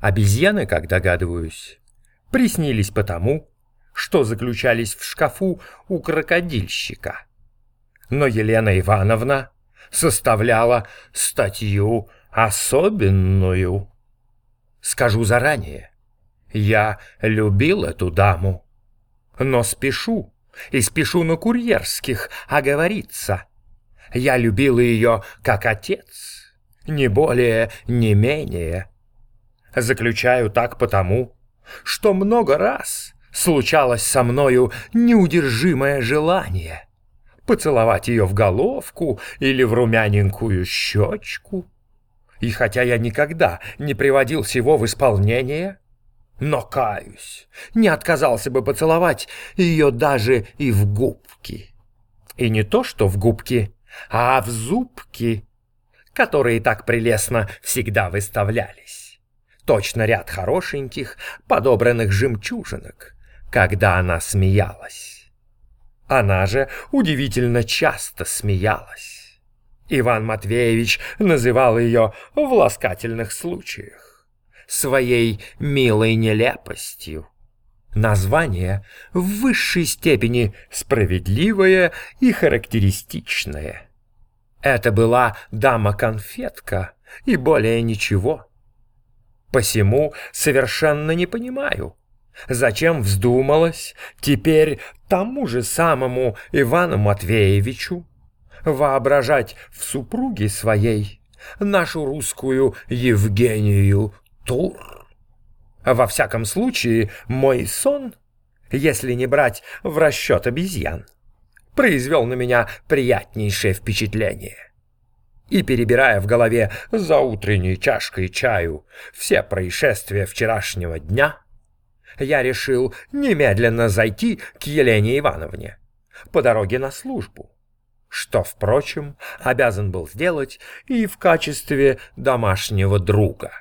Обезьяны, как догадываюсь, приснились потому, что заключались в шкафу у крокодильщика. Но Елена Ивановна составляла статью особенную. Скажу заранее, я любил эту даму, но спешу, и спешу на курьерских оговориться. Я любил ее как отец, не более, не менее. Заключаю так потому, что много раз случалось со мною неудержимое желание поцеловать ее в головку или в румяненькую щечку. И хотя я никогда не приводил всего в исполнение, но, каюсь, не отказался бы поцеловать ее даже и в губки. И не то, что в губки, а в зубки, которые так прелестно всегда выставлялись. Точно ряд хорошеньких, подобранных жемчужинок, когда она смеялась. Она же удивительно часто смеялась. Иван Матвеевич называл ее в ласкательных случаях своей милой нелепостью. Название в высшей степени справедливое и характеристичное. Это была дама-конфетка и более ничего. Посему совершенно не понимаю, зачем вздумалось теперь тому же самому Ивану Матвеевичу воображать в супруге своей нашу русскую Евгению Тур. Во всяком случае, мой сон, если не брать в расчет обезьян, произвел на меня приятнейшее впечатление. И перебирая в голове за утренней чашкой чаю все происшествия вчерашнего дня, я решил немедленно зайти к Елене Ивановне по дороге на службу, что, впрочем, обязан был сделать и в качестве домашнего друга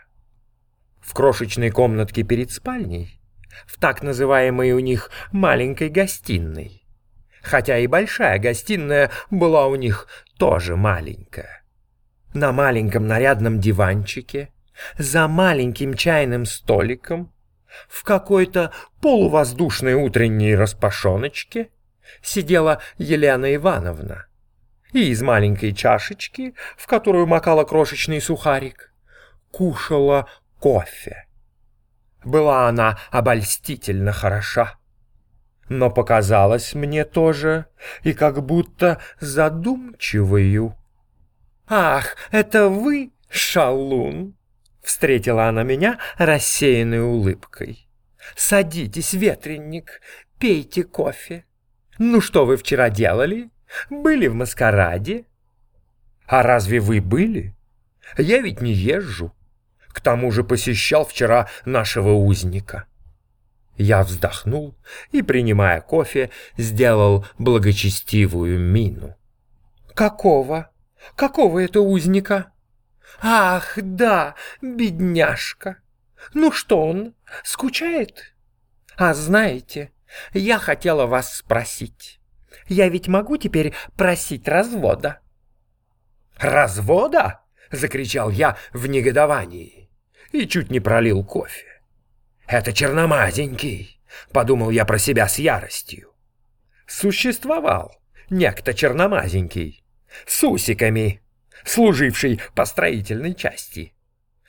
в крошечной комнатке перед спальней, в так называемой у них маленькой гостиной. Хотя и большая гостиная была у них тоже маленькая. На маленьком нарядном диванчике, за маленьким чайным столиком, в какой-то полувоздушной утренней распашоночке сидела Елена Ивановна. И из маленькой чашечки, в которую макала крошечный сухарик, кушала кофе. Была она обольстительно хороша, но показалась мне тоже и как будто задумчивою. «Ах, это вы, шалун!» Встретила она меня рассеянной улыбкой. «Садитесь, ветренник, пейте кофе. Ну что вы вчера делали? Были в маскараде?» «А разве вы были? Я ведь не езжу. К тому же посещал вчера нашего узника. Я вздохнул и, принимая кофе, сделал благочестивую мину. «Какого? Какого это узника?» «Ах, да, бедняжка! Ну что он, скучает?» «А знаете, я хотела вас спросить. Я ведь могу теперь просить развода?» «Развода?» — закричал я в негодовании и чуть не пролил кофе. «Это черномазенький», — подумал я про себя с яростью. Существовал некто черномазенький, с усиками, служивший по строительной части,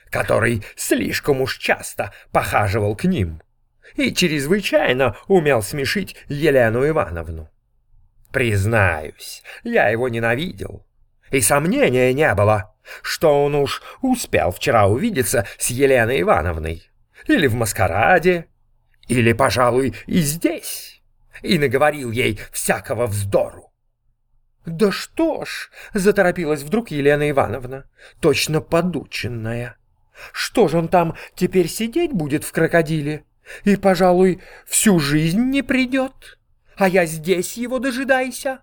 который слишком уж часто похаживал к ним и чрезвычайно умел смешить Елену Ивановну. Признаюсь, я его ненавидел, и сомнения не было, что он уж успел вчера увидеться с Еленой Ивановной. Или в маскараде, или, пожалуй, и здесь. И наговорил ей всякого вздору. «Да что ж!» — заторопилась вдруг Елена Ивановна, точно подученная. «Что же он там теперь сидеть будет в крокодиле? И, пожалуй, всю жизнь не придет? А я здесь его дожидайся!»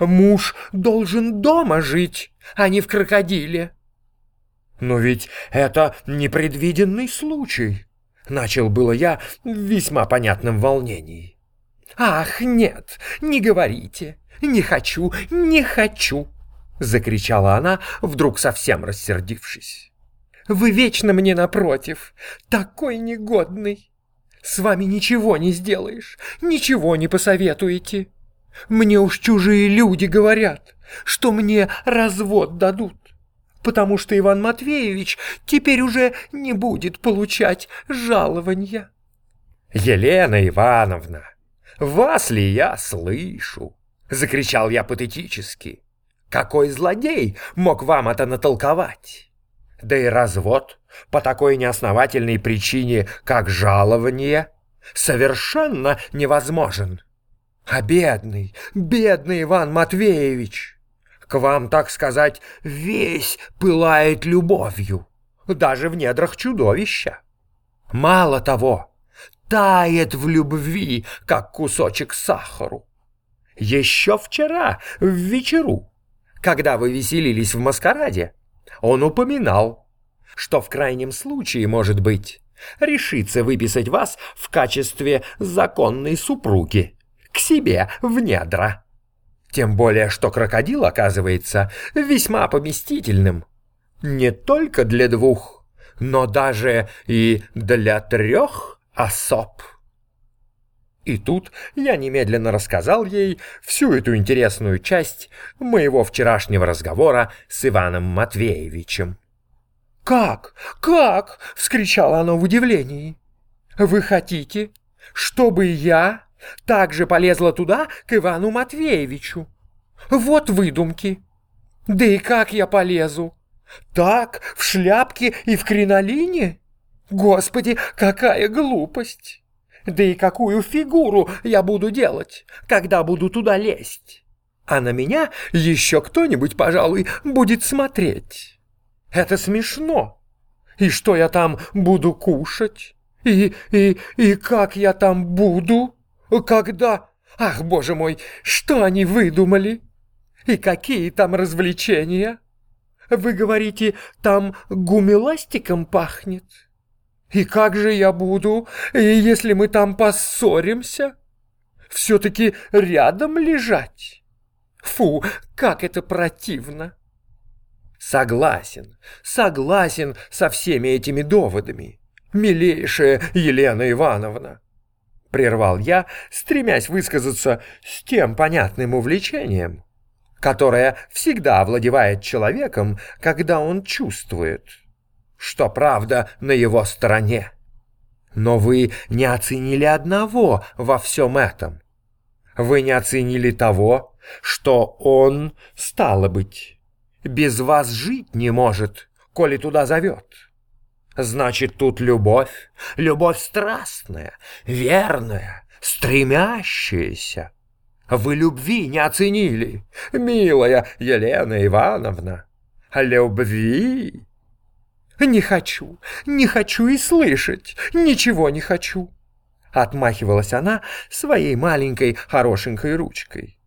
Муж должен дома жить, а не в крокодиле. Но ведь это непредвиденный случай. Начал было я в весьма понятном волнении. «Ах, нет, не говорите! Не хочу, не хочу!» Закричала она, вдруг совсем рассердившись. Вы вечно мне напротив, такой негодный. С вами ничего не сделаешь, ничего не посоветуете. Мне уж чужие люди говорят, что мне развод дадут, потому что Иван Матвеевич теперь уже не будет получать жалования. Елена Ивановна, вас ли я слышу? Закричал я патетически. Какой злодей мог вам это натолковать? Да и развод по такой неосновательной причине, как жалование, совершенно невозможен. А бедный, бедный Иван Матвеевич, к вам, так сказать, весь пылает любовью, даже в недрах чудовища. Мало того, тает в любви, как кусочек сахару. Еще вчера, в вечеру, когда вы веселились в маскараде, он упоминал, что в крайнем случае, может быть, решится выписать вас в качестве законной супруги к себе в недра. Тем более, что крокодил оказывается весьма поместительным. Не только для двух, но даже и для трех особ. И тут я немедленно рассказал ей всю эту интересную часть моего вчерашнего разговора с Иваном Матвеевичем. «Как? Как?» — вскричала она в удивлении. «Вы хотите, чтобы я также полезла туда, к Ивану Матвеевичу? Вот выдумки. Да и как я полезу? Так, в шляпке и в кринолине? Господи, какая глупость!» Да и какую фигуру я буду делать, когда буду туда лезть? А на меня еще кто-нибудь, пожалуй, будет смотреть. Это смешно. И что я там буду кушать? И, и, и как я там буду? Когда? Ах, боже мой, что они выдумали? И какие там развлечения? Вы говорите, там гумиластиком пахнет? И как же я буду, если мы там поссоримся? Все-таки рядом лежать? Фу, как это противно! Согласен, согласен со всеми этими доводами, милейшая Елена Ивановна. Прервал я, стремясь высказаться с тем понятным увлечением, которое всегда овладевает человеком, когда он чувствует, что правда на его стороне. Но вы не оценили одного во всем этом. Вы не оценили того, что он, стало быть, без вас жить не может, коли туда зовет. Значит, тут любовь, любовь страстная, верная, стремящаяся. Вы любви не оценили, милая Елена Ивановна. Любви «Не хочу, не хочу и слышать, ничего не хочу!» Отмахивалась она своей маленькой хорошенькой ручкой,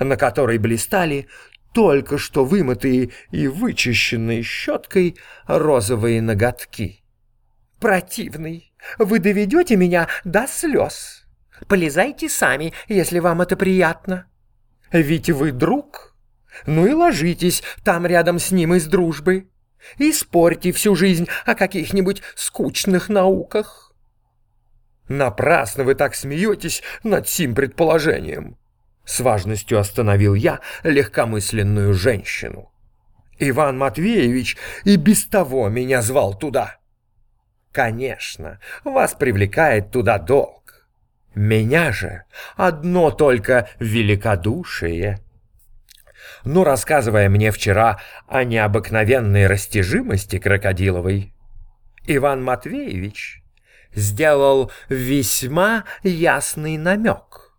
на которой блистали только что вымытые и вычищенные щеткой розовые ноготки. «Противный, вы доведете меня до слез. Полезайте сами, если вам это приятно. Ведь вы друг. Ну и ложитесь там рядом с ним из дружбы и спорьте всю жизнь о каких-нибудь скучных науках. Напрасно вы так смеетесь над сим предположением. С важностью остановил я легкомысленную женщину. Иван Матвеевич и без того меня звал туда. Конечно, вас привлекает туда долг. Меня же одно только великодушие — но рассказывая мне вчера о необыкновенной растяжимости крокодиловой, Иван Матвеевич сделал весьма ясный намек,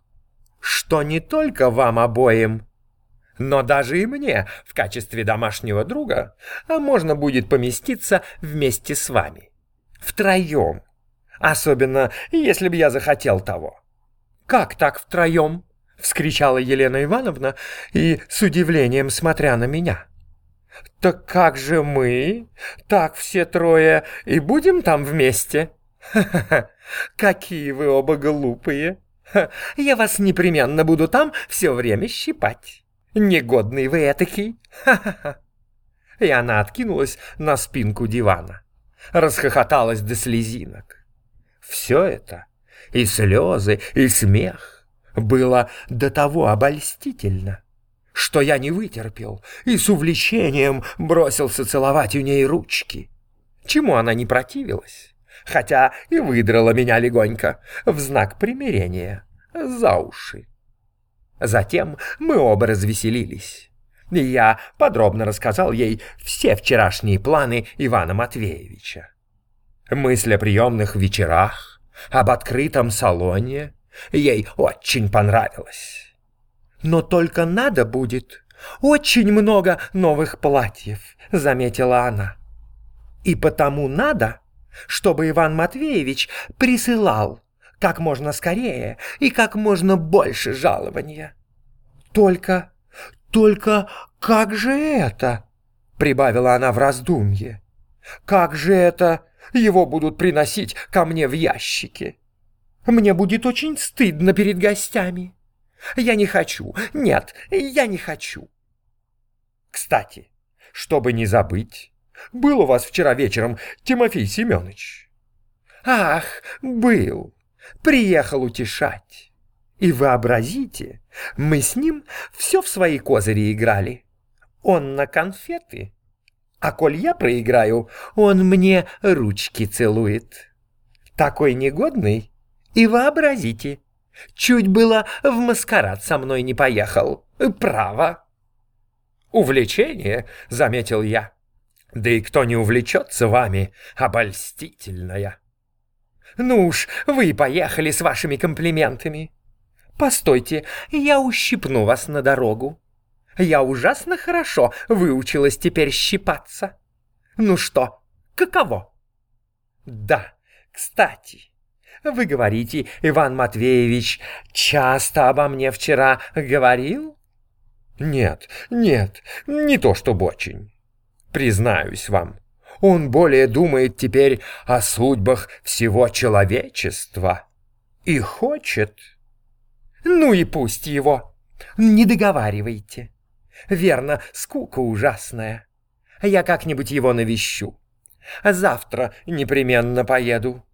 что не только вам обоим, но даже и мне в качестве домашнего друга а можно будет поместиться вместе с вами. Втроем. Особенно, если бы я захотел того. Как так втроем? — вскричала Елена Ивановна и с удивлением смотря на меня. «Так как же мы, так все трое и будем там вместе? Ха-ха-ха, какие вы оба глупые! Ха, я вас непременно буду там все время щипать. Негодный вы этакий! Ха-ха-ха!» И она откинулась на спинку дивана. расхохоталась до слезинок. Все это, и слезы, и смех, было до того обольстительно, что я не вытерпел и с увлечением бросился целовать у ней ручки. Чему она не противилась, хотя и выдрала меня легонько в знак примирения за уши. Затем мы оба развеселились. И я подробно рассказал ей все вчерашние планы Ивана Матвеевича. Мысль о приемных вечерах, об открытом салоне ей очень понравилось. Но только надо будет очень много новых платьев, заметила она. И потому надо, чтобы Иван Матвеевич присылал как можно скорее и как можно больше жалования. Только, только как же это? Прибавила она в раздумье. Как же это его будут приносить ко мне в ящике? Мне будет очень стыдно перед гостями. Я не хочу. Нет, я не хочу. Кстати, чтобы не забыть, был у вас вчера вечером Тимофей Семенович? Ах, был. Приехал утешать. И вообразите, мы с ним все в свои козыри играли. Он на конфеты, а коль я проиграю, он мне ручки целует. Такой негодный. И вообразите, чуть было в маскарад со мной не поехал. Право. Увлечение, заметил я. Да и кто не увлечется вами, обольстительная. Ну уж, вы поехали с вашими комплиментами. Постойте, я ущипну вас на дорогу. Я ужасно хорошо выучилась теперь щипаться. Ну что, каково? Да, кстати, вы говорите, Иван Матвеевич часто обо мне вчера говорил? Нет, нет, не то чтобы очень. Признаюсь вам, он более думает теперь о судьбах всего человечества и хочет. Ну и пусть его. Не договаривайте. Верно, скука ужасная. Я как-нибудь его навещу. Завтра непременно поеду.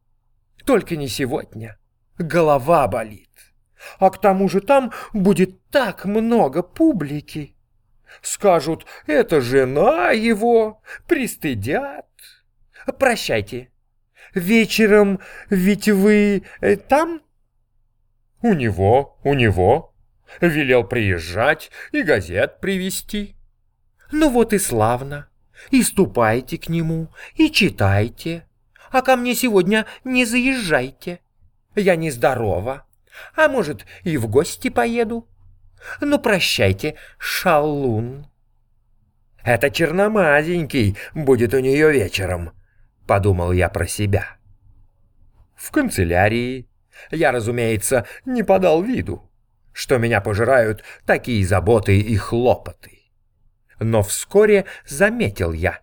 Только не сегодня. Голова болит. А к тому же там будет так много публики. Скажут, это жена его, пристыдят. Прощайте. Вечером ведь вы э, там? У него, у него. Велел приезжать и газет привезти. Ну вот и славно. И ступайте к нему, и читайте. А ко мне сегодня не заезжайте. Я нездорова. А может, и в гости поеду? Ну, прощайте, шалун. Это черномазенький будет у нее вечером, подумал я про себя. В канцелярии я, разумеется, не подал виду, что меня пожирают такие заботы и хлопоты. Но вскоре заметил я,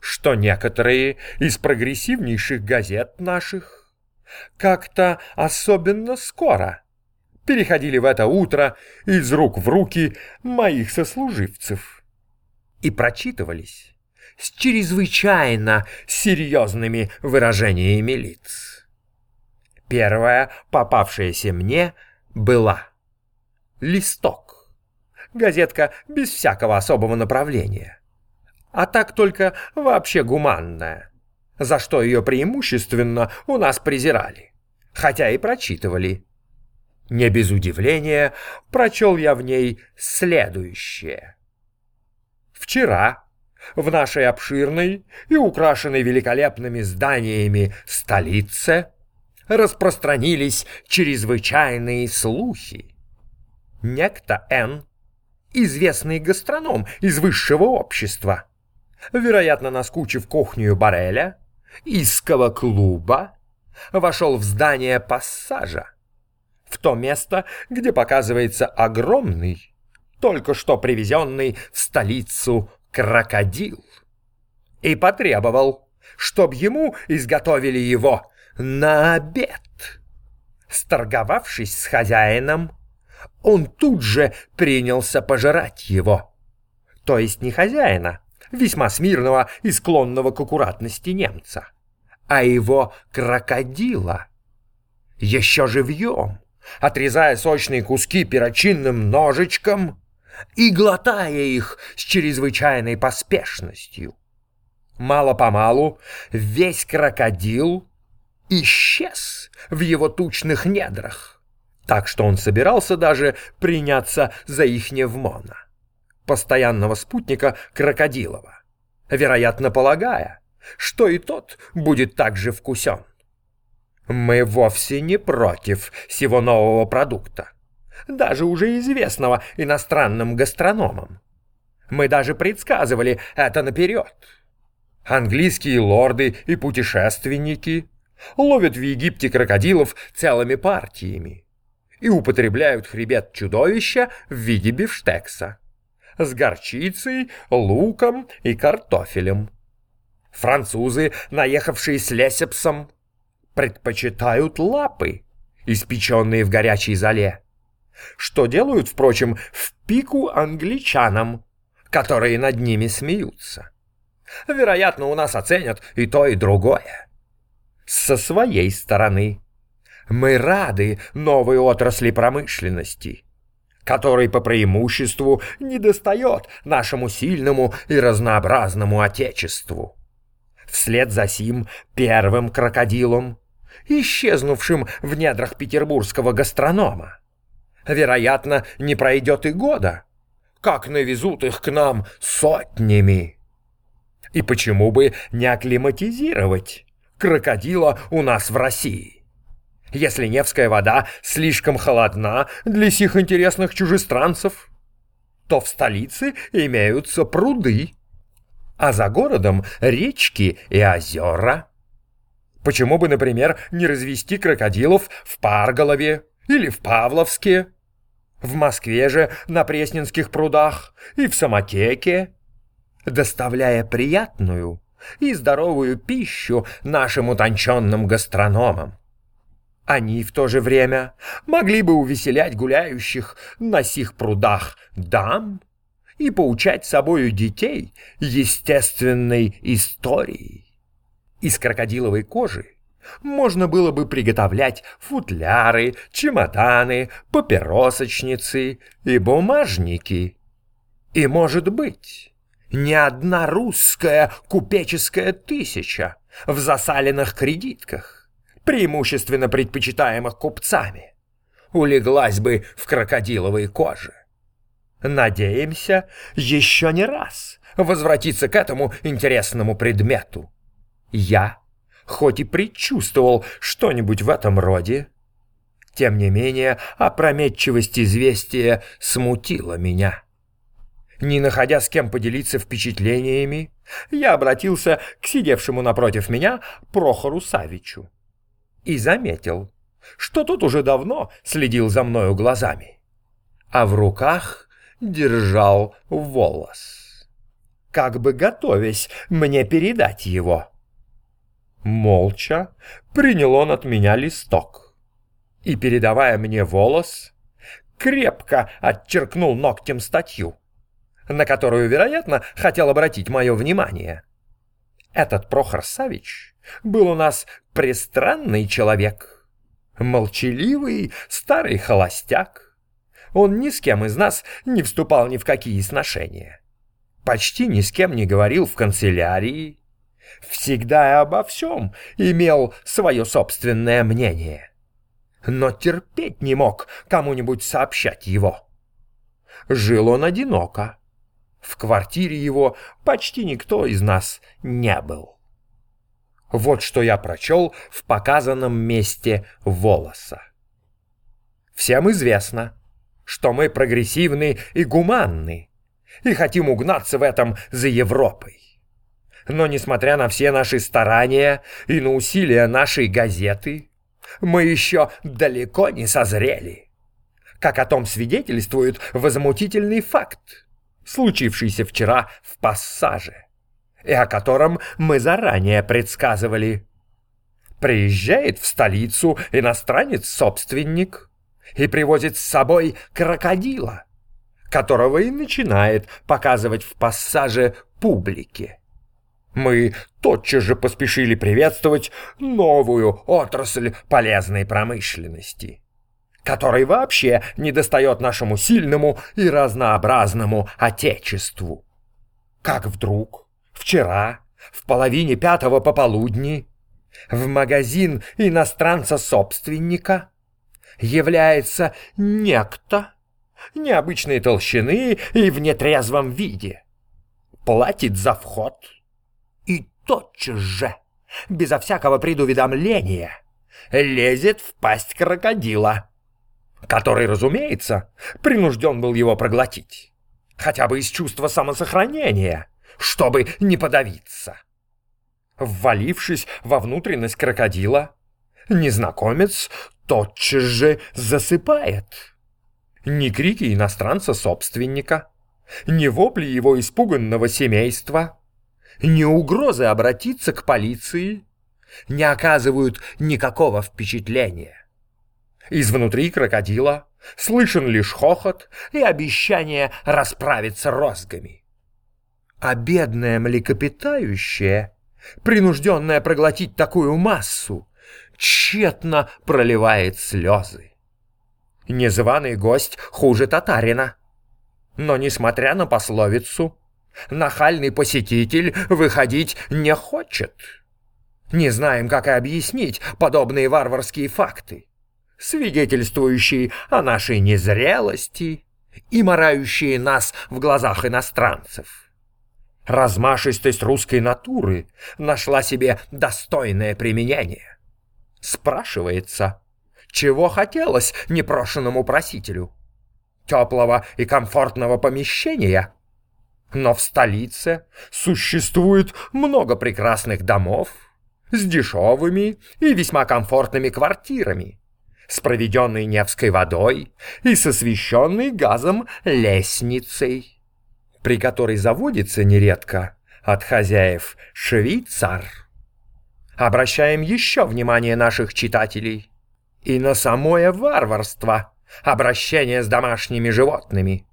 что некоторые из прогрессивнейших газет наших как-то особенно скоро переходили в это утро из рук в руки моих сослуживцев и прочитывались с чрезвычайно серьезными выражениями лиц. Первая, попавшаяся мне, была «Листок». Газетка без всякого особого направления а так только вообще гуманная, за что ее преимущественно у нас презирали, хотя и прочитывали. Не без удивления прочел я в ней следующее. Вчера в нашей обширной и украшенной великолепными зданиями столице распространились чрезвычайные слухи. Некто Н, известный гастроном из высшего общества, вероятно, наскучив кухню Бареля, иского клуба, вошел в здание пассажа, в то место, где показывается огромный, только что привезенный в столицу крокодил, и потребовал, чтоб ему изготовили его на обед. Сторговавшись с хозяином, он тут же принялся пожирать его. То есть не хозяина, весьма смирного и склонного к аккуратности немца, а его крокодила. Еще живьем, отрезая сочные куски перочинным ножичком и глотая их с чрезвычайной поспешностью. Мало-помалу весь крокодил исчез в его тучных недрах, так что он собирался даже приняться за их невмона, постоянного спутника крокодилова, вероятно полагая, что и тот будет также вкусен. Мы вовсе не против всего нового продукта, даже уже известного иностранным гастрономам. Мы даже предсказывали это наперед. Английские лорды и путешественники ловят в Египте крокодилов целыми партиями и употребляют хребет чудовища в виде бифштекса с горчицей, луком и картофелем. Французы, наехавшие с лесепсом, предпочитают лапы, испеченные в горячей зале. Что делают, впрочем, в пику англичанам, которые над ними смеются. Вероятно, у нас оценят и то, и другое. Со своей стороны мы рады новой отрасли промышленности, которой по преимуществу недостает нашему сильному и разнообразному отечеству. Вслед за сим первым крокодилом исчезнувшим в недрах петербургского гастронома. Вероятно, не пройдет и года, как навезут их к нам сотнями. И почему бы не акклиматизировать крокодила у нас в России? Если Невская вода слишком холодна для сих интересных чужестранцев, то в столице имеются пруды, а за городом речки и озера. Почему бы, например, не развести крокодилов в Парголове или в Павловске? В Москве же на Пресненских прудах и в Самотеке, доставляя приятную и здоровую пищу нашим утонченным гастрономам. Они в то же время могли бы увеселять гуляющих на сих прудах дам и поучать собою детей естественной историей. Из крокодиловой кожи можно было бы приготовлять футляры, чемоданы, папиросочницы и бумажники. И, может быть, ни одна русская купеческая тысяча в засаленных кредитках, преимущественно предпочитаемых купцами, улеглась бы в крокодиловой коже. Надеемся еще не раз возвратиться к этому интересному предмету. Я, хоть и предчувствовал что-нибудь в этом роде, тем не менее опрометчивость известия смутила меня. Не находя с кем поделиться впечатлениями, я обратился к сидевшему напротив меня Прохору Савичу и заметил, что тот уже давно следил за мною глазами, а в руках держал волос, как бы готовясь мне передать его. Молча принял он от меня листок и, передавая мне волос, крепко отчеркнул ногтем статью, на которую, вероятно, хотел обратить мое внимание. Этот Прохор Савич был у нас пристранный человек, молчаливый старый холостяк. Он ни с кем из нас не вступал ни в какие сношения. Почти ни с кем не говорил в канцелярии, всегда и обо всем имел свое собственное мнение, но терпеть не мог кому-нибудь сообщать его. Жил он одиноко. В квартире его почти никто из нас не был. Вот что я прочел в показанном месте волоса. Всем известно, что мы прогрессивны и гуманны, и хотим угнаться в этом за Европой. Но несмотря на все наши старания и на усилия нашей газеты, мы еще далеко не созрели. Как о том свидетельствует возмутительный факт, случившийся вчера в пассаже, и о котором мы заранее предсказывали. Приезжает в столицу иностранец-собственник и привозит с собой крокодила, которого и начинает показывать в пассаже публике. Мы тотчас же поспешили приветствовать новую отрасль полезной промышленности, которой вообще недостает нашему сильному и разнообразному Отечеству. Как вдруг, вчера, в половине пятого пополудни, в магазин иностранца-собственника является некто необычной толщины и в нетрезвом виде. Платит за вход и тотчас же, безо всякого предуведомления, лезет в пасть крокодила, который, разумеется, принужден был его проглотить, хотя бы из чувства самосохранения, чтобы не подавиться. Ввалившись во внутренность крокодила, незнакомец тотчас же засыпает. Ни крики иностранца-собственника, ни вопли его испуганного семейства, ни угрозы обратиться к полиции не оказывают никакого впечатления. Изнутри крокодила слышен лишь хохот и обещание расправиться розгами. А бедное млекопитающее, принужденное проглотить такую массу, тщетно проливает слезы. Незваный гость хуже татарина. Но, несмотря на пословицу, нахальный посетитель выходить не хочет. Не знаем, как и объяснить подобные варварские факты, свидетельствующие о нашей незрелости и морающие нас в глазах иностранцев. Размашистость русской натуры нашла себе достойное применение. Спрашивается, чего хотелось непрошенному просителю? Теплого и комфортного помещения? Но в столице существует много прекрасных домов с дешевыми и весьма комфортными квартирами, с проведенной Невской водой и с освещенной газом лестницей, при которой заводится нередко от хозяев швейцар. Обращаем еще внимание наших читателей и на самое варварство обращения с домашними животными.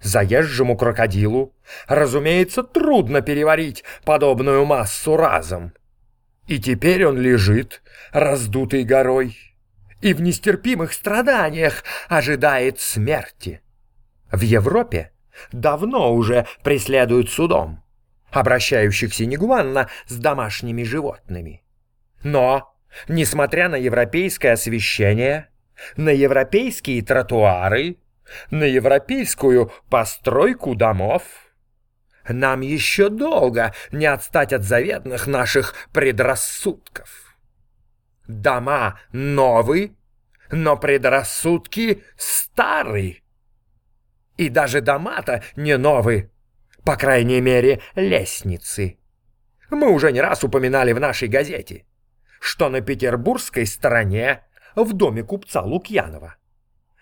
Заезжему крокодилу, разумеется, трудно переварить подобную массу разом. И теперь он лежит, раздутый горой, и в нестерпимых страданиях ожидает смерти. В Европе давно уже преследуют судом, обращающихся негуманно с домашними животными. Но Несмотря на европейское освещение, на европейские тротуары, на европейскую постройку домов, нам еще долго не отстать от заветных наших предрассудков. Дома новые, но предрассудки старые. И даже дома-то не новые, по крайней мере, лестницы. Мы уже не раз упоминали в нашей газете что на петербургской стороне, в доме купца Лукьянова,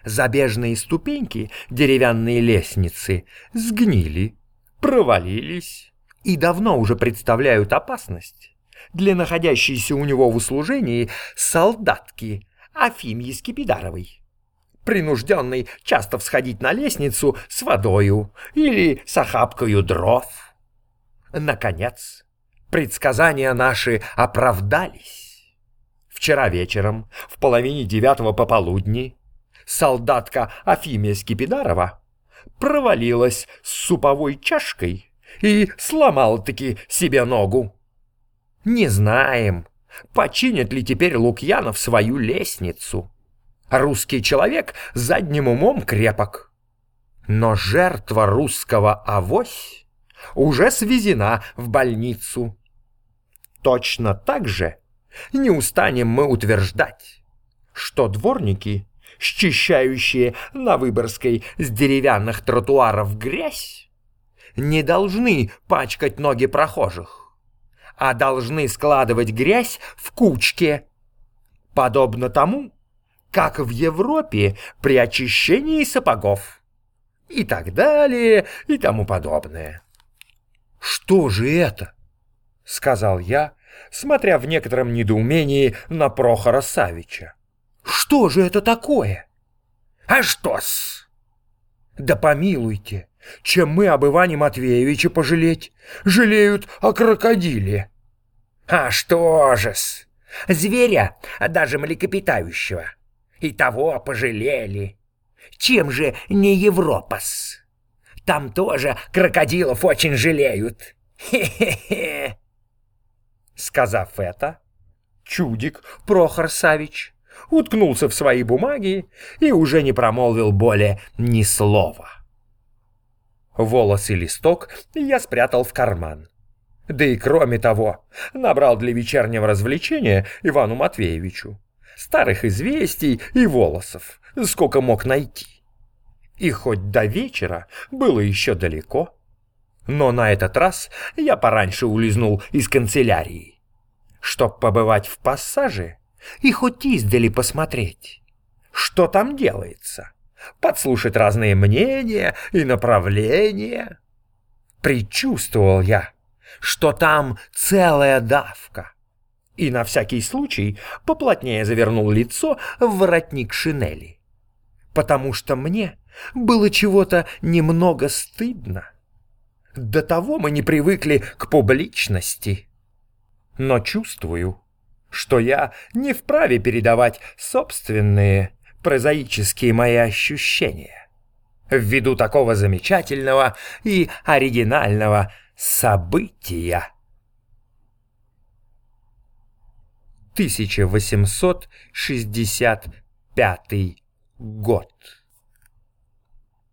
забежные ступеньки, деревянные лестницы сгнили, провалились и давно уже представляют опасность для находящейся у него в услужении солдатки Афимьи Скипидаровой, принужденной часто всходить на лестницу с водою или с охапкою дров. Наконец, предсказания наши оправдались. Вчера вечером, в половине девятого пополудни, солдатка Афимия Скипидарова провалилась с суповой чашкой и сломала-таки себе ногу. Не знаем, починит ли теперь Лукьянов свою лестницу. Русский человек задним умом крепок. Но жертва русского авось уже свезена в больницу. Точно так же не устанем мы утверждать, что дворники, счищающие на Выборгской с деревянных тротуаров грязь, не должны пачкать ноги прохожих, а должны складывать грязь в кучке, подобно тому, как в Европе при очищении сапогов и так далее и тому подобное. «Что же это?» — сказал я, смотря в некотором недоумении на Прохора Савича. «Что же это такое?» «А что-с?» Да помилуйте, чем мы об Иване Матвеевиче пожалеть? Жалеют о крокодиле. А что же-с? Зверя, даже млекопитающего. И того пожалели. Чем же не Европас? Там тоже крокодилов очень жалеют. Хе-хе-хе. Сказав это, чудик Прохор Савич уткнулся в свои бумаги и уже не промолвил более ни слова. Волос и листок я спрятал в карман. Да и кроме того, набрал для вечернего развлечения Ивану Матвеевичу старых известий и волосов, сколько мог найти. И хоть до вечера было еще далеко, но на этот раз я пораньше улизнул из канцелярии, чтоб побывать в пассаже и хоть издали посмотреть, что там делается, подслушать разные мнения и направления. Предчувствовал я, что там целая давка, и на всякий случай поплотнее завернул лицо в воротник шинели, потому что мне было чего-то немного стыдно. До того мы не привыкли к публичности. Но чувствую, что я не вправе передавать собственные прозаические мои ощущения ввиду такого замечательного и оригинального события. 1865 год.